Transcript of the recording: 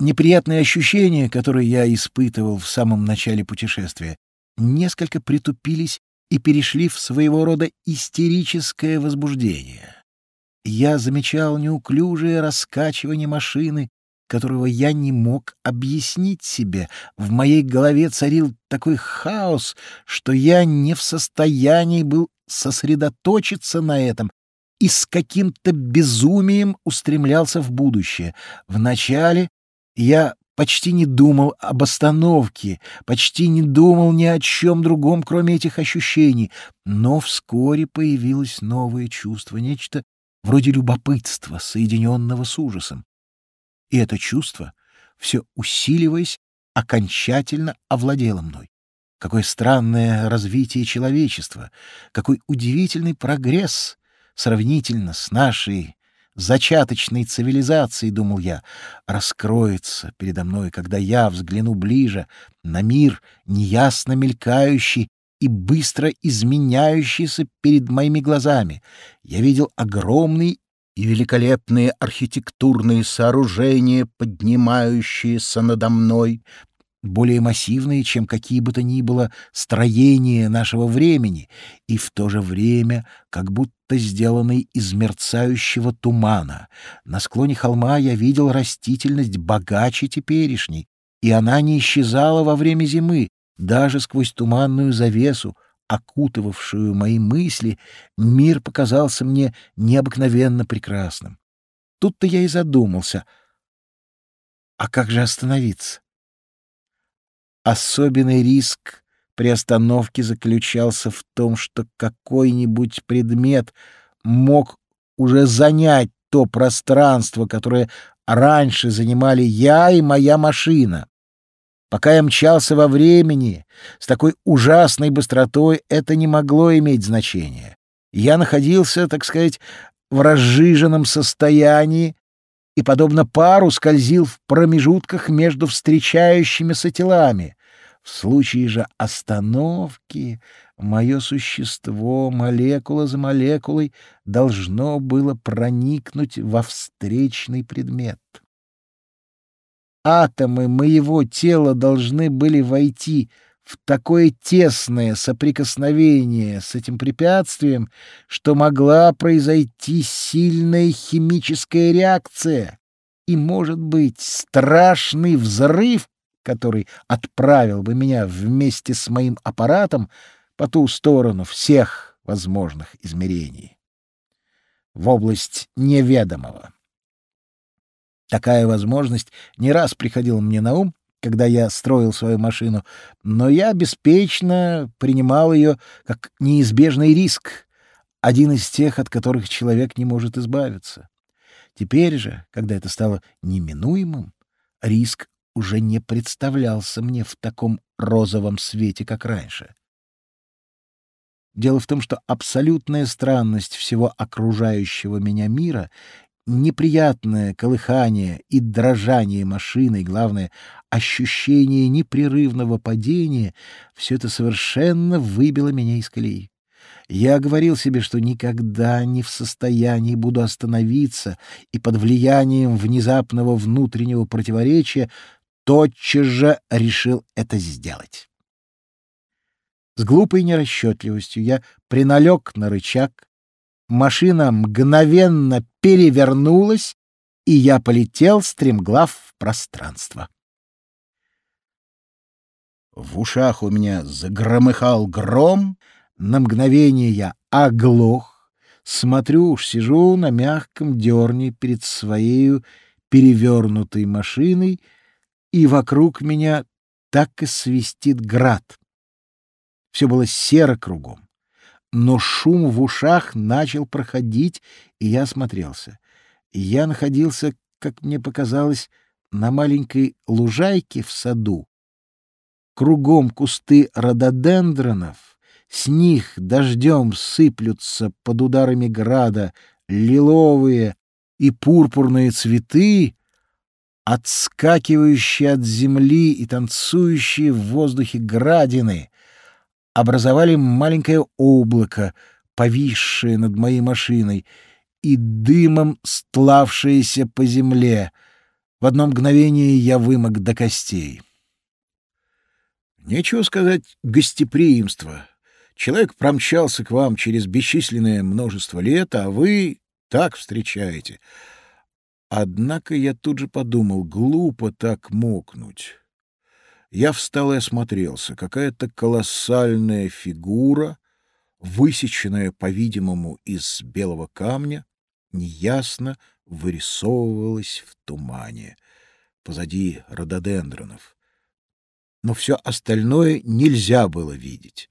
Неприятные ощущения, которые я испытывал в самом начале путешествия, несколько притупились и перешли в своего рода истерическое возбуждение. Я замечал неуклюжее раскачивание машины, которого я не мог объяснить себе. В моей голове царил такой хаос, что я не в состоянии был сосредоточиться на этом и с каким-то безумием устремлялся в будущее. Вначале я почти не думал об остановке, почти не думал ни о чем другом, кроме этих ощущений, но вскоре появилось новое чувство, нечто вроде любопытства, соединенного с ужасом. И это чувство, все усиливаясь, окончательно овладело мной. Какое странное развитие человечества, какой удивительный прогресс сравнительно с нашей зачаточной цивилизацией, думал я, раскроется передо мной, когда я взгляну ближе на мир, неясно мелькающий и быстро изменяющийся перед моими глазами. Я видел огромный и великолепные архитектурные сооружения, поднимающиеся надо мной, более массивные, чем какие бы то ни было строения нашего времени, и в то же время как будто сделанные из мерцающего тумана. На склоне холма я видел растительность богаче теперешней, и она не исчезала во время зимы, даже сквозь туманную завесу, окутывавшую мои мысли, мир показался мне необыкновенно прекрасным. Тут-то я и задумался, а как же остановиться? Особенный риск при остановке заключался в том, что какой-нибудь предмет мог уже занять то пространство, которое раньше занимали я и моя машина. Пока я мчался во времени, с такой ужасной быстротой это не могло иметь значения. Я находился, так сказать, в разжиженном состоянии и, подобно пару, скользил в промежутках между встречающимися телами. В случае же остановки мое существо, молекула за молекулой, должно было проникнуть во встречный предмет атомы моего тела должны были войти в такое тесное соприкосновение с этим препятствием, что могла произойти сильная химическая реакция и, может быть, страшный взрыв, который отправил бы меня вместе с моим аппаратом по ту сторону всех возможных измерений в область неведомого. Такая возможность не раз приходила мне на ум, когда я строил свою машину, но я беспечно принимал ее как неизбежный риск, один из тех, от которых человек не может избавиться. Теперь же, когда это стало неминуемым, риск уже не представлялся мне в таком розовом свете, как раньше. Дело в том, что абсолютная странность всего окружающего меня мира неприятное колыхание и дрожание машины, и, главное, ощущение непрерывного падения — все это совершенно выбило меня из колеи. Я говорил себе, что никогда не в состоянии буду остановиться, и под влиянием внезапного внутреннего противоречия тотчас же решил это сделать. С глупой нерасчетливостью я приналег на рычаг, машина мгновенно перевернулась, и я полетел стремглав в пространство. В ушах у меня загромыхал гром, на мгновение я оглох, смотрю уж, сижу на мягком дерне перед своей перевернутой машиной, и вокруг меня так и свистит град. Все было серо кругом но шум в ушах начал проходить, и я осмотрелся. Я находился, как мне показалось, на маленькой лужайке в саду. Кругом кусты рододендронов, с них дождем сыплются под ударами града лиловые и пурпурные цветы, отскакивающие от земли и танцующие в воздухе градины образовали маленькое облако, повисшее над моей машиной, и дымом стлавшееся по земле. В одно мгновение я вымок до костей. Нечего сказать гостеприимство. Человек промчался к вам через бесчисленное множество лет, а вы так встречаете. Однако я тут же подумал, глупо так мокнуть. Я встал и осмотрелся. Какая-то колоссальная фигура, высеченная, по-видимому, из белого камня, неясно вырисовывалась в тумане позади рододендронов. Но все остальное нельзя было видеть.